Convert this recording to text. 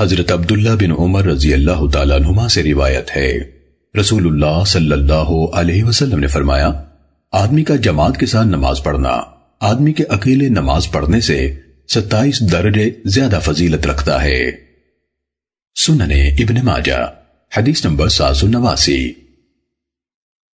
حضرت عبداللہ بن عمر رضی اللہ تعالیٰ عنہما سے روایت ہے۔ رسول اللہ صلی اللہ علیہ وسلم نے فرمایا، آدمی کا جماعت کے ساتھ نماز پڑھنا، آدمی کے اکیلے نماز پڑھنے سے ستائیس درجے زیادہ فضیلت رکھتا ہے۔ سننے ابن ماجہ، حدیث نمبر سات سو نواسی۔